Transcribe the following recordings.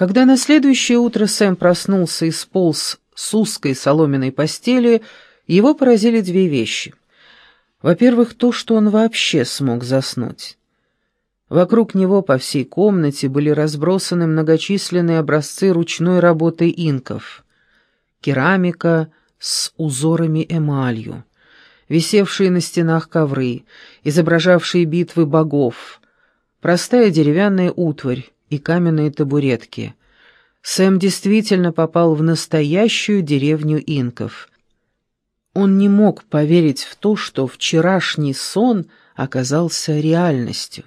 Когда на следующее утро Сэм проснулся и сполз с узкой соломенной постели, его поразили две вещи. Во-первых, то, что он вообще смог заснуть. Вокруг него по всей комнате были разбросаны многочисленные образцы ручной работы инков. Керамика с узорами эмалью, висевшие на стенах ковры, изображавшие битвы богов, простая деревянная утварь и каменные табуретки. Сэм действительно попал в настоящую деревню инков. Он не мог поверить в то, что вчерашний сон оказался реальностью.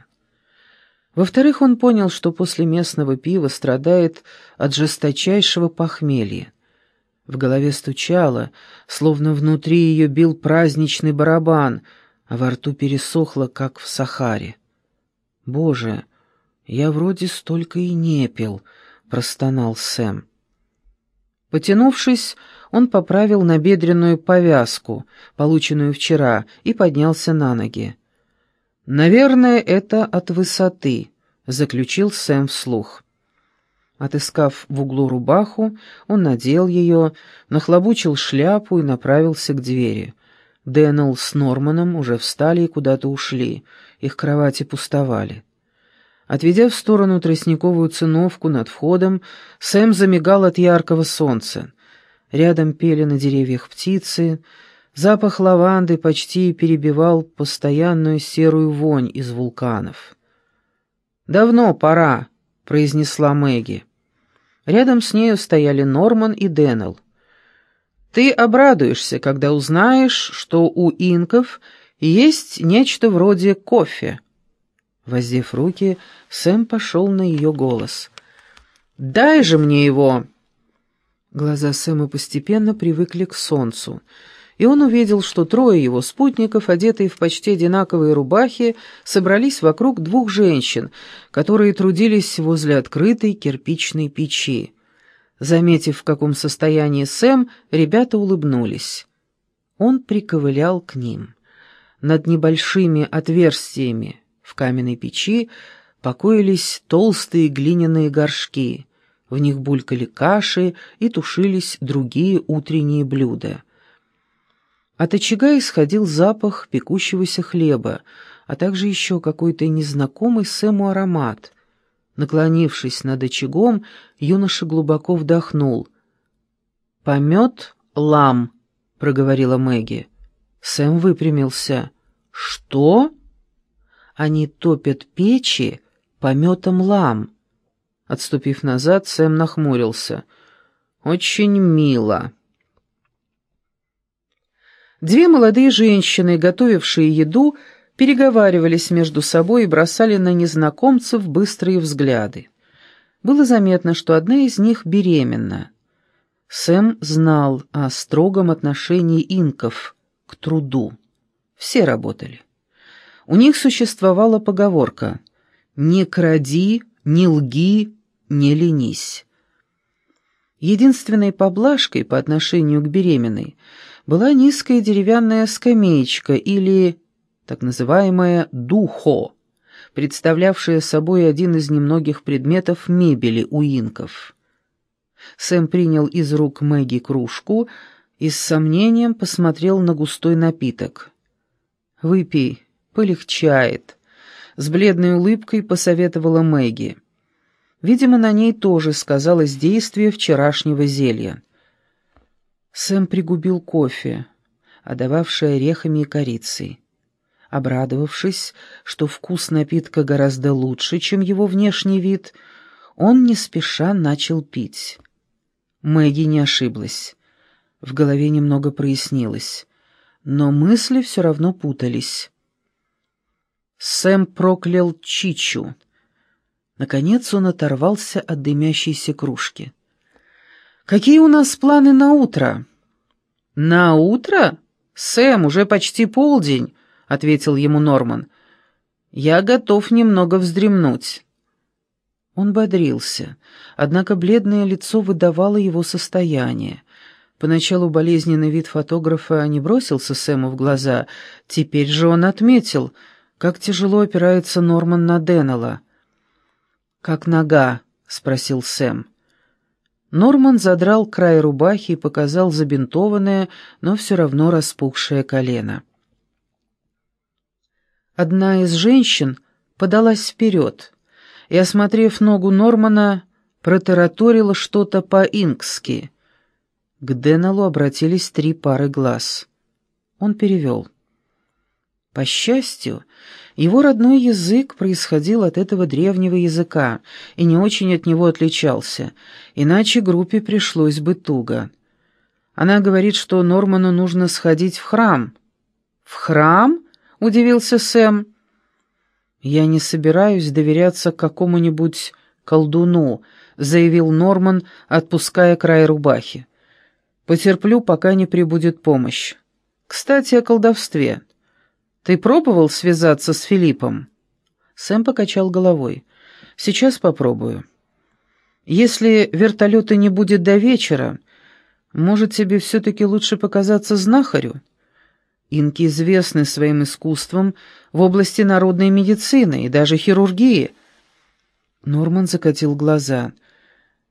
Во-вторых, он понял, что после местного пива страдает от жесточайшего похмелья. В голове стучало, словно внутри ее бил праздничный барабан, а во рту пересохло, как в Сахаре. «Боже, я вроде столько и не пил», — простонал Сэм. Потянувшись, он поправил набедренную повязку, полученную вчера, и поднялся на ноги. «Наверное, это от высоты», — заключил Сэм вслух. Отыскав в углу рубаху, он надел ее, нахлобучил шляпу и направился к двери. Дэннел с Норманом уже встали и куда-то ушли, их кровати пустовали. Отведя в сторону тростниковую циновку над входом, Сэм замигал от яркого солнца. Рядом пели на деревьях птицы, Запах лаванды почти перебивал постоянную серую вонь из вулканов. «Давно пора», — произнесла Мэгги. Рядом с нею стояли Норман и Дэннел. «Ты обрадуешься, когда узнаешь, что у инков есть нечто вроде кофе». Воздев руки, Сэм пошел на ее голос. «Дай же мне его!» Глаза Сэма постепенно привыкли к солнцу — и он увидел, что трое его спутников, одетые в почти одинаковые рубахи, собрались вокруг двух женщин, которые трудились возле открытой кирпичной печи. Заметив, в каком состоянии Сэм, ребята улыбнулись. Он приковылял к ним. Над небольшими отверстиями в каменной печи покоились толстые глиняные горшки. В них булькали каши и тушились другие утренние блюда — от очага исходил запах пекущегося хлеба, а также еще какой-то незнакомый Сэму аромат. Наклонившись над очагом, юноша глубоко вдохнул. «Помет лам», — проговорила Мэгги. Сэм выпрямился. «Что?» «Они топят печи пометом лам». Отступив назад, Сэм нахмурился. «Очень мило». Две молодые женщины, готовившие еду, переговаривались между собой и бросали на незнакомцев быстрые взгляды. Было заметно, что одна из них беременна. Сэм знал о строгом отношении инков к труду. Все работали. У них существовала поговорка «Не кради, не лги, не ленись». Единственной поблажкой по отношению к беременной – была низкая деревянная скамеечка или так называемая «духо», представлявшая собой один из немногих предметов мебели у инков. Сэм принял из рук Мэгги кружку и с сомнением посмотрел на густой напиток. «Выпей, полегчает», — с бледной улыбкой посоветовала Мэгги. Видимо, на ней тоже сказалось действие вчерашнего зелья. Сэм пригубил кофе, отдававший орехами и корицей. Обрадовавшись, что вкус напитка гораздо лучше, чем его внешний вид, он не спеша начал пить. Мэгги не ошиблась. В голове немного прояснилось, но мысли все равно путались. Сэм проклял Чичу. Наконец он оторвался от дымящейся кружки. Какие у нас планы на утро?» «На утро? Сэм, уже почти полдень», — ответил ему Норман. «Я готов немного вздремнуть». Он бодрился, однако бледное лицо выдавало его состояние. Поначалу болезненный вид фотографа не бросился Сэму в глаза, теперь же он отметил, как тяжело опирается Норман на Деннелла. «Как нога?» — спросил Сэм. Норман задрал край рубахи и показал забинтованное, но все равно распухшее колено. Одна из женщин подалась вперед и, осмотрев ногу Нормана, протараторила что-то по-инкски. К Деннеллу обратились три пары глаз. Он перевел. По счастью, его родной язык происходил от этого древнего языка и не очень от него отличался, иначе группе пришлось бы туго. Она говорит, что Норману нужно сходить в храм. «В храм?» — удивился Сэм. «Я не собираюсь доверяться какому-нибудь колдуну», — заявил Норман, отпуская край рубахи. «Потерплю, пока не прибудет помощь. Кстати, о колдовстве». «Ты пробовал связаться с Филиппом?» Сэм покачал головой. «Сейчас попробую. Если вертолета не будет до вечера, может, тебе все-таки лучше показаться знахарю? Инки известны своим искусством в области народной медицины и даже хирургии». Норман закатил глаза.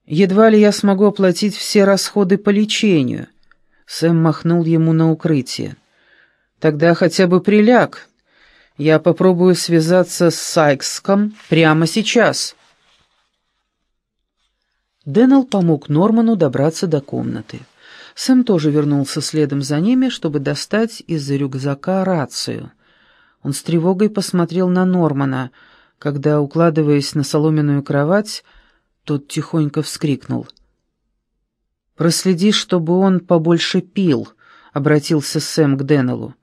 «Едва ли я смогу оплатить все расходы по лечению». Сэм махнул ему на укрытие. Тогда хотя бы приляг. Я попробую связаться с Сайкском прямо сейчас. Дэннел помог Норману добраться до комнаты. Сэм тоже вернулся следом за ними, чтобы достать из-за рюкзака рацию. Он с тревогой посмотрел на Нормана, когда, укладываясь на соломенную кровать, тот тихонько вскрикнул. «Проследи, чтобы он побольше пил», — обратился Сэм к Дэннеллу.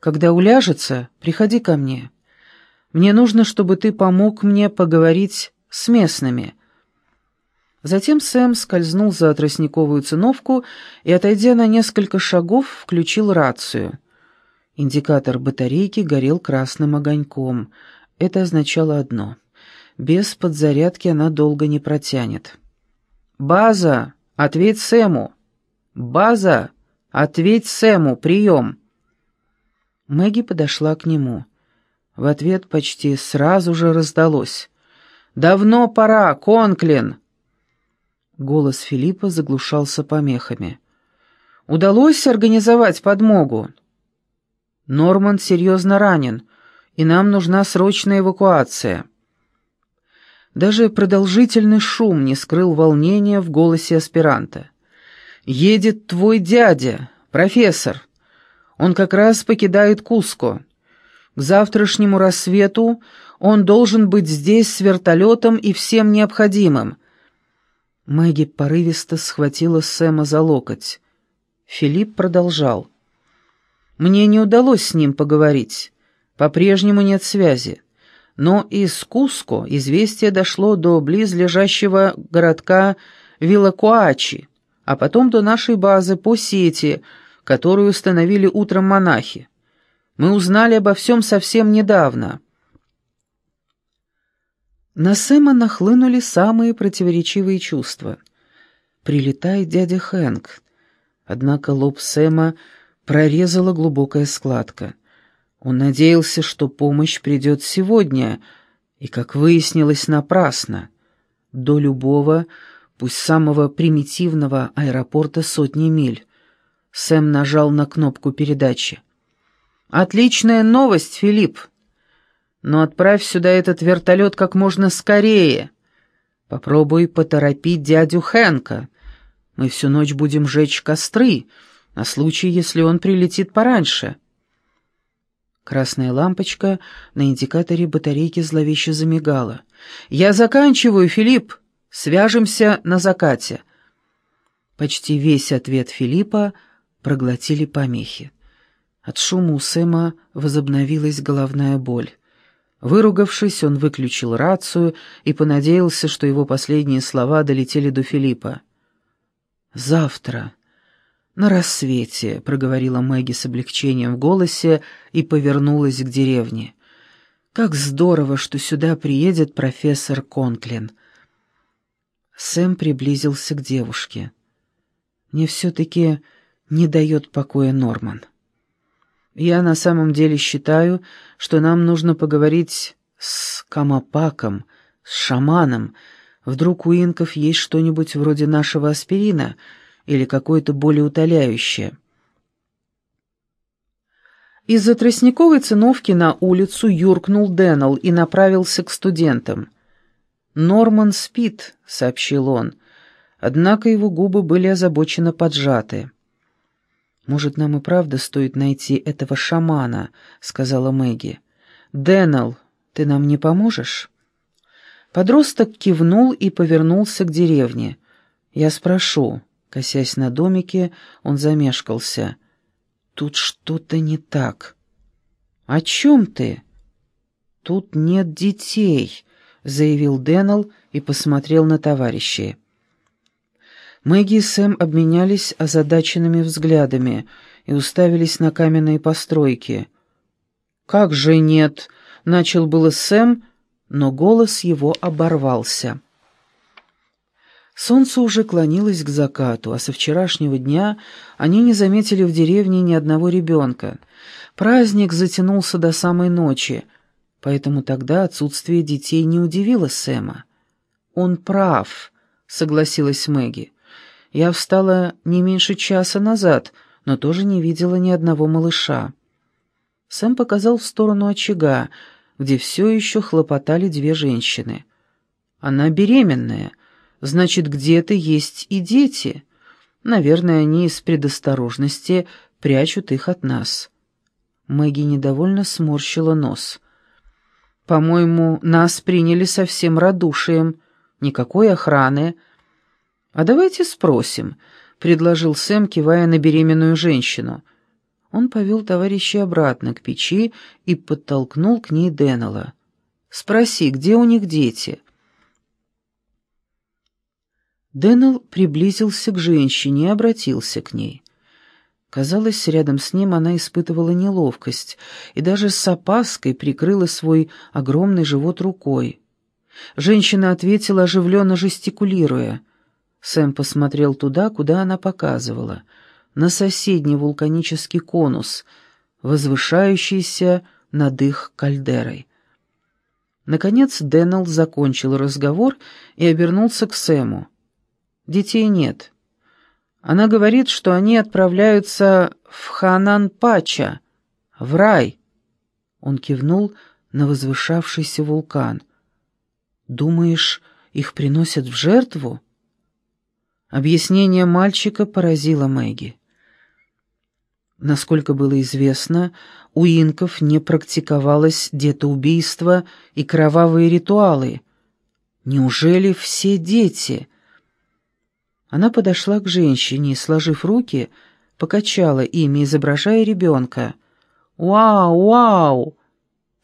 Когда уляжется, приходи ко мне. Мне нужно, чтобы ты помог мне поговорить с местными». Затем Сэм скользнул за тростниковую циновку и, отойдя на несколько шагов, включил рацию. Индикатор батарейки горел красным огоньком. Это означало одно — без подзарядки она долго не протянет. «База, ответь Сэму!» «База, ответь Сэму, прием!» Мэгги подошла к нему. В ответ почти сразу же раздалось. «Давно пора, Конклин!» Голос Филиппа заглушался помехами. «Удалось организовать подмогу?» «Норман серьезно ранен, и нам нужна срочная эвакуация». Даже продолжительный шум не скрыл волнения в голосе аспиранта. «Едет твой дядя, профессор. Он как раз покидает Куско. К завтрашнему рассвету он должен быть здесь с вертолетом и всем необходимым». Мэгги порывисто схватила Сэма за локоть. Филипп продолжал. «Мне не удалось с ним поговорить. По-прежнему нет связи. Но из Куско известие дошло до близлежащего городка Вилакуачи, а потом до нашей базы по сети — которую установили утром монахи. Мы узнали обо всем совсем недавно». На Сэма нахлынули самые противоречивые чувства. Прилетает дядя Хэнк. Однако лоб Сэма прорезала глубокая складка. Он надеялся, что помощь придет сегодня, и, как выяснилось, напрасно. До любого, пусть самого примитивного аэропорта сотни миль. Сэм нажал на кнопку передачи. «Отличная новость, Филипп. Но отправь сюда этот вертолет как можно скорее. Попробуй поторопить дядю Хэнка. Мы всю ночь будем жечь костры, на случай, если он прилетит пораньше». Красная лампочка на индикаторе батарейки зловеще замигала. «Я заканчиваю, Филипп. Свяжемся на закате». Почти весь ответ Филиппа — проглотили помехи. От шума у Сэма возобновилась головная боль. Выругавшись, он выключил рацию и понадеялся, что его последние слова долетели до Филиппа. «Завтра, на рассвете», — проговорила Мэгги с облегчением в голосе и повернулась к деревне. «Как здорово, что сюда приедет профессор Конклин». Сэм приблизился к девушке. «Мне все-таки не дает покоя Норман. Я на самом деле считаю, что нам нужно поговорить с Камапаком, с шаманом, Вдруг у инков есть что-нибудь вроде нашего аспирина или какое-то более утоляющее. Из-за тростниковой циновки на улицу юркнул Дэннел и направился к студентам. «Норман спит», — сообщил он, однако его губы были озабоченно поджаты. «Может, нам и правда стоит найти этого шамана», — сказала Мэгги. «Дэннел, ты нам не поможешь?» Подросток кивнул и повернулся к деревне. «Я спрошу». Косясь на домике, он замешкался. «Тут что-то не так». «О чем ты?» «Тут нет детей», — заявил Дэннел и посмотрел на товарищей. Мэгги и Сэм обменялись озадаченными взглядами и уставились на каменные постройки. «Как же нет?» — начал было Сэм, но голос его оборвался. Солнце уже клонилось к закату, а со вчерашнего дня они не заметили в деревне ни одного ребенка. Праздник затянулся до самой ночи, поэтому тогда отсутствие детей не удивило Сэма. «Он прав», — согласилась Мэгги. «Я встала не меньше часа назад, но тоже не видела ни одного малыша». Сэм показал в сторону очага, где все еще хлопотали две женщины. «Она беременная, значит, где-то есть и дети. Наверное, они из предосторожности прячут их от нас». Мэгги недовольно сморщила нос. «По-моему, нас приняли со всем радушием. Никакой охраны». «А давайте спросим», — предложил Сэм, кивая на беременную женщину — он повел товарища обратно к печи и подтолкнул к ней Деннелла. «Спроси, где у них дети?» Деннелл приблизился к женщине и обратился к ней. Казалось, рядом с ним она испытывала неловкость и даже с опаской прикрыла свой огромный живот рукой. Женщина ответила, оживленно жестикулируя. Сэм посмотрел туда, куда она показывала — на соседний вулканический конус, возвышающийся над их кальдерой. Наконец Дэннел закончил разговор и обернулся к Сэму. «Детей нет. Она говорит, что они отправляются в Ханан-Пача, в рай». Он кивнул на возвышавшийся вулкан. «Думаешь, их приносят в жертву?» Объяснение мальчика поразило Мэгги. Насколько было известно, у инков не практиковалось детоубийство и кровавые ритуалы. Неужели все дети? Она подошла к женщине и, сложив руки, покачала ими, изображая ребенка. «Вау, вау!» —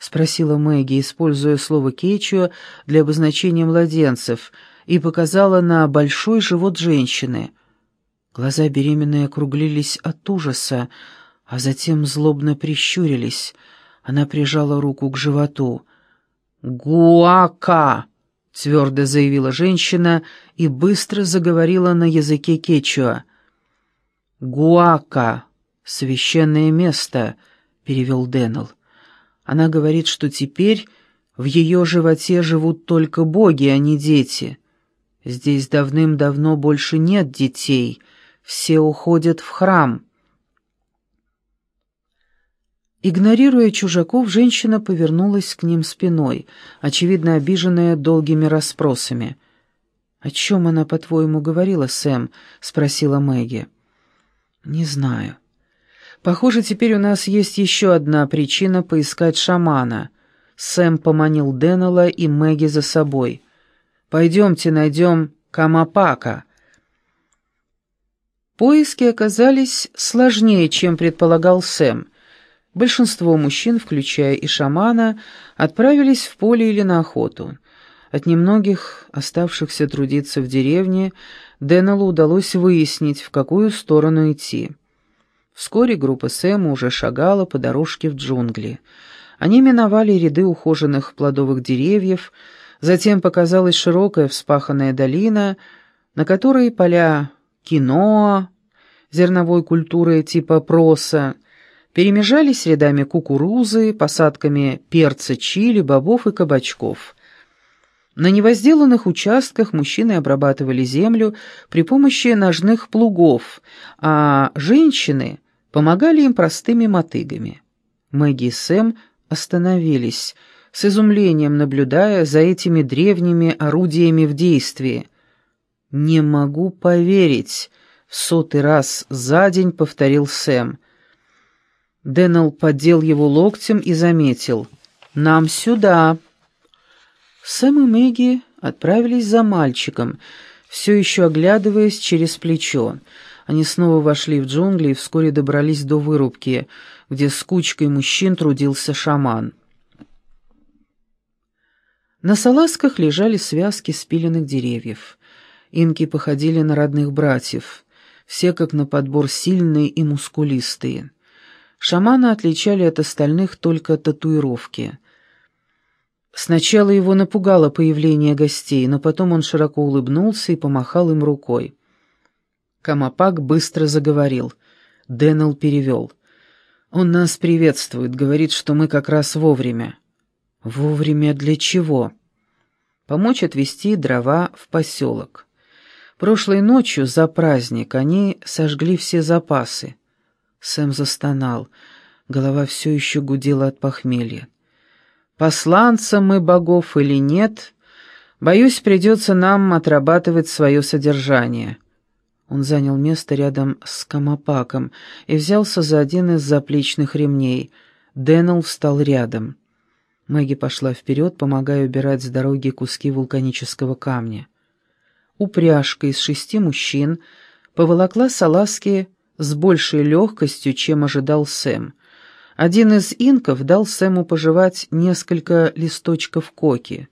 спросила Мэгги, используя слово «кечуа» для обозначения младенцев, и показала на большой живот женщины — Глаза беременной округлились от ужаса, а затем злобно прищурились. Она прижала руку к животу. «Гуака!» — твердо заявила женщина и быстро заговорила на языке кечуа. «Гуака! Священное место!» — перевел Дэннел. «Она говорит, что теперь в ее животе живут только боги, а не дети. Здесь давным-давно больше нет детей» все уходят в храм. Игнорируя чужаков, женщина повернулась к ним спиной, очевидно обиженная долгими расспросами. «О чем она, по-твоему, говорила, Сэм?» — спросила Мэгги. «Не знаю. Похоже, теперь у нас есть еще одна причина поискать шамана». Сэм поманил Деннелла и Мэгги за собой. «Пойдемте найдем Камапака». Поиски оказались сложнее, чем предполагал Сэм. Большинство мужчин, включая и шамана, отправились в поле или на охоту. От немногих, оставшихся трудиться в деревне, Деннеллу удалось выяснить, в какую сторону идти. Вскоре группа Сэма уже шагала по дорожке в джунгли. Они миновали ряды ухоженных плодовых деревьев, затем показалась широкая вспаханная долина, на которой поля киноа, зерновой культуры типа проса, перемежались рядами кукурузы, посадками перца чили, бобов и кабачков. На невозделанных участках мужчины обрабатывали землю при помощи ножных плугов, а женщины помогали им простыми мотыгами. Мэгги и Сэм остановились, с изумлением наблюдая за этими древними орудиями в действии. «Не могу поверить», — в сотый раз за день повторил Сэм. Дэннел поддел его локтем и заметил. «Нам сюда». Сэм и Мэгги отправились за мальчиком, все еще оглядываясь через плечо. Они снова вошли в джунгли и вскоре добрались до вырубки, где с кучкой мужчин трудился шаман. На салазках лежали связки спиленных деревьев. Инки походили на родных братьев, все как на подбор сильные и мускулистые. Шамана отличали от остальных только татуировки. Сначала его напугало появление гостей, но потом он широко улыбнулся и помахал им рукой. Камапак быстро заговорил. Дэннел перевел. «Он нас приветствует, говорит, что мы как раз вовремя». «Вовремя для чего?» «Помочь отвезти дрова в поселок. Прошлой ночью за праздник они сожгли все запасы». Сэм застонал. Голова все еще гудела от похмелья. Посланцам мы богов или нет, боюсь, придется нам отрабатывать свое содержание». Он занял место рядом с Камапаком и взялся за один из заплечных ремней. Дэннел встал рядом. Мэгги пошла вперед, помогая убирать с дороги куски вулканического камня. Упряжка из шести мужчин поволокла салазки с большей легкостью, чем ожидал Сэм. Один из инков дал Сэму пожевать несколько листочков коки.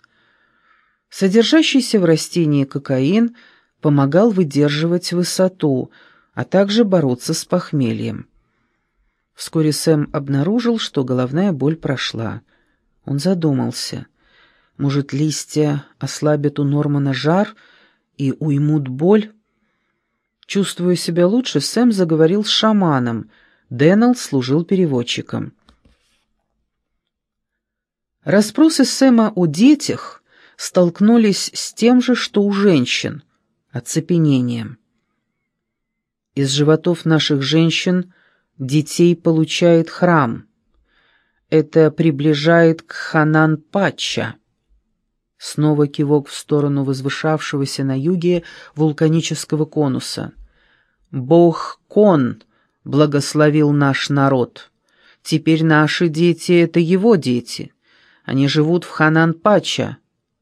Содержащийся в растении кокаин помогал выдерживать высоту, а также бороться с похмельем. Вскоре Сэм обнаружил, что головная боль прошла. Он задумался. Может, листья ослабят у Нормана жар и уймут боль? Чувствуя себя лучше, Сэм заговорил с шаманом — Дэннел служил переводчиком. Распросы Сэма о детях столкнулись с тем же, что у женщин — оцепенением. Из животов наших женщин детей получает храм. Это приближает к Ханан-Патча. Снова кивок в сторону возвышавшегося на юге вулканического конуса. Бог Кон — благословил наш народ. Теперь наши дети — это его дети. Они живут в Ханан-Пача,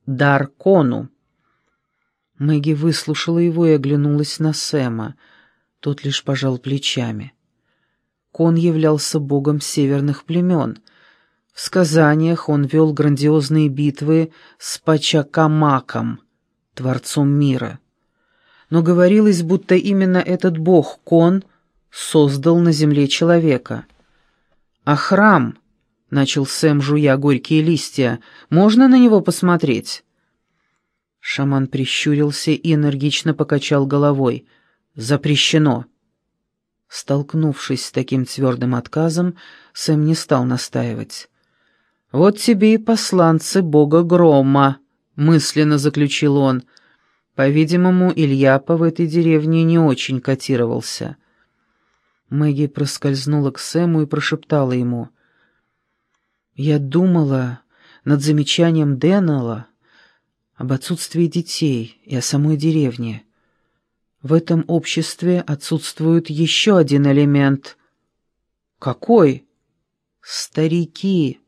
Дар-Кону». Мэгги выслушала его и оглянулась на Сэма. Тот лишь пожал плечами. Кон являлся богом северных племен. В сказаниях он вел грандиозные битвы с Пачакамаком, творцом мира. Но говорилось, будто именно этот бог Кон — создал на земле человека. «А храм?» — начал Сэм, жуя горькие листья. «Можно на него посмотреть?» Шаман прищурился и энергично покачал головой. «Запрещено». Столкнувшись с таким твердым отказом, Сэм не стал настаивать. «Вот тебе и посланцы бога Грома», — мысленно заключил он. По-видимому, Ильяпа в этой деревне не очень котировался. Мэгги проскользнула к Сэму и прошептала ему. «Я думала над замечанием Дэннелла об отсутствии детей и о самой деревне. В этом обществе отсутствует еще один элемент. Какой? Старики.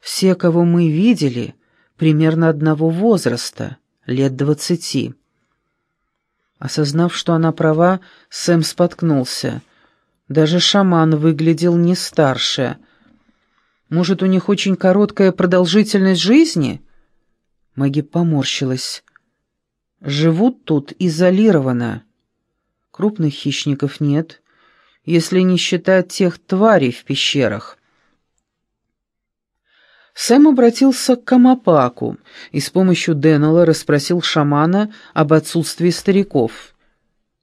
Все, кого мы видели, примерно одного возраста, лет двадцати». Осознав, что она права, Сэм споткнулся — даже шаман выглядел не старше. Может, у них очень короткая продолжительность жизни? Маги поморщилась. Живут тут изолированно. Крупных хищников нет, если не считать тех тварей в пещерах. Сэм обратился к Камапаку и с помощью Деннелла расспросил шамана об отсутствии стариков.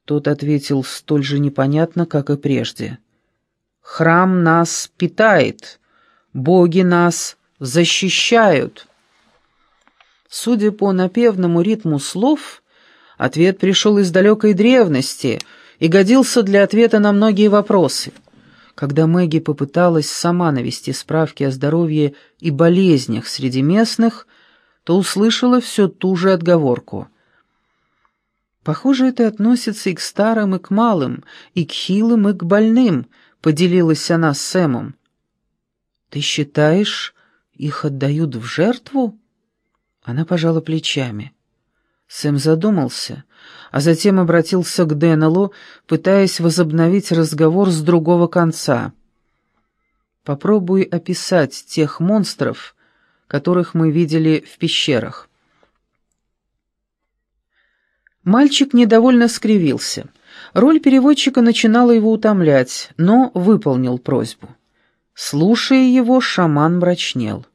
Тот ответил столь же непонятно, как и прежде. «Храм нас питает, боги нас защищают». Судя по напевному ритму слов, ответ пришел из далекой древности и годился для ответа на многие вопросы. Когда Мэгги попыталась сама навести справки о здоровье и болезнях среди местных, то услышала все ту же отговорку. «Похоже, это относится и к старым, и к малым, и к хилым, и к больным», — поделилась она с Сэмом. «Ты считаешь, их отдают в жертву?» Она пожала плечами. Сэм задумался, а затем обратился к Деннеллу, пытаясь возобновить разговор с другого конца. «Попробуй описать тех монстров, которых мы видели в пещерах». Мальчик недовольно скривился. Роль переводчика начинала его утомлять, но выполнил просьбу. Слушая его, шаман мрачнел.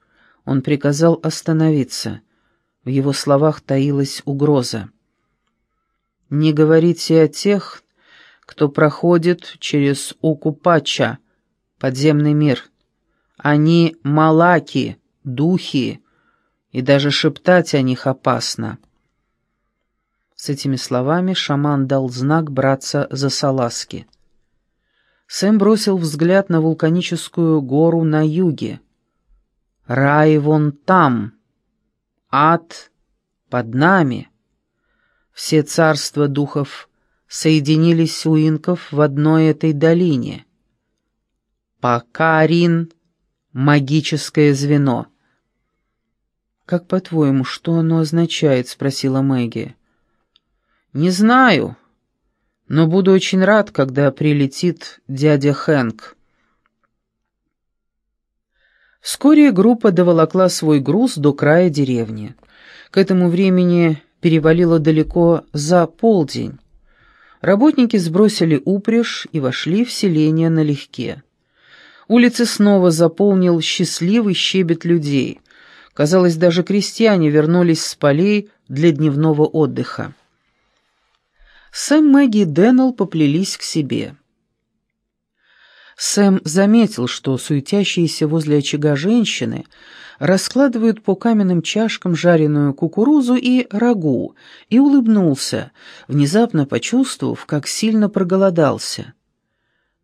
Он приказал остановиться. В его словах таилась угроза. «Не говорите о тех, кто проходит через Укупача, подземный мир. Они малаки, духи, и даже шептать о них опасно». С этими словами шаман дал знак браться за салазки. Сэм бросил взгляд на вулканическую гору на юге. «Рай вон там!» Ад под нами. Все царства духов соединились у инков в одной этой долине. Покарин — магическое звено. «Как по-твоему, что оно означает?» — спросила Мэгги. «Не знаю, но буду очень рад, когда прилетит дядя Хэнк». Вскоре группа доволокла свой груз до края деревни. К этому времени перевалило далеко за полдень. Работники сбросили упряжь и вошли в селение налегке. Улицы снова заполнил счастливый щебет людей. Казалось, даже крестьяне вернулись с полей для дневного отдыха. Сэм, Мэгги и Дэннел поплелись к себе. Сэм заметил, что суетящиеся возле очага женщины раскладывают по каменным чашкам жареную кукурузу и рагу, и улыбнулся, внезапно почувствовав, как сильно проголодался.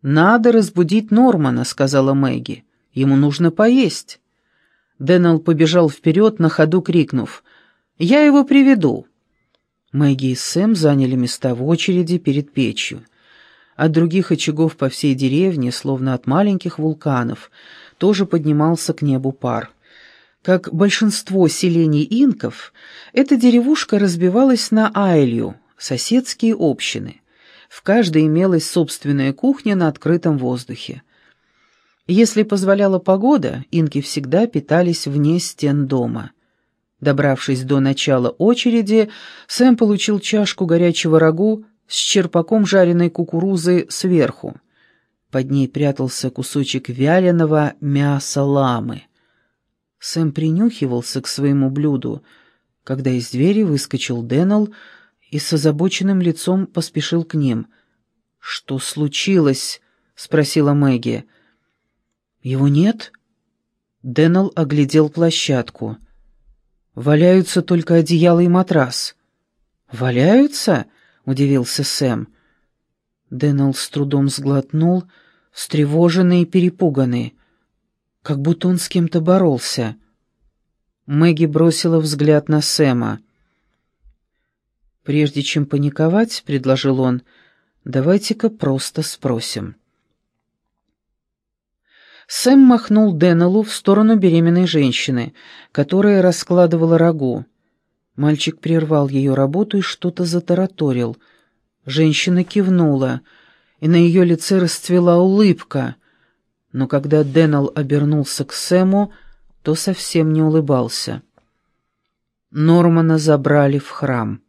«Надо разбудить Нормана», — сказала Мэгги. «Ему нужно поесть». Дэннел побежал вперед, на ходу крикнув. «Я его приведу». Мэгги и Сэм заняли места в очереди перед печью. От других очагов по всей деревне, словно от маленьких вулканов, тоже поднимался к небу пар. Как большинство селений инков, эта деревушка разбивалась на айлью, соседские общины. В каждой имелась собственная кухня на открытом воздухе. Если позволяла погода, инки всегда питались вне стен дома. Добравшись до начала очереди, Сэм получил чашку горячего рагу с черпаком жареной кукурузы сверху. Под ней прятался кусочек вяленого мяса ламы. Сэм принюхивался к своему блюду, когда из двери выскочил Дэннел и с озабоченным лицом поспешил к ним. «Что случилось?» — спросила Мэгги. «Его нет?» Дэннел оглядел площадку. «Валяются только одеяло и матрас». «Валяются?» — удивился Сэм. Дэннел с трудом сглотнул, встревоженный и перепуганный, как будто он с кем-то боролся. Мэгги бросила взгляд на Сэма. «Прежде чем паниковать», — предложил он, — «давайте-ка просто спросим». Сэм махнул Деннеллу в сторону беременной женщины, которая раскладывала рагу. Мальчик прервал ее работу и что-то затараторил. Женщина кивнула, и на ее лице расцвела улыбка. Но когда Дэннел обернулся к Сэму, то совсем не улыбался. Нормана забрали в храм.